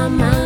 my mind.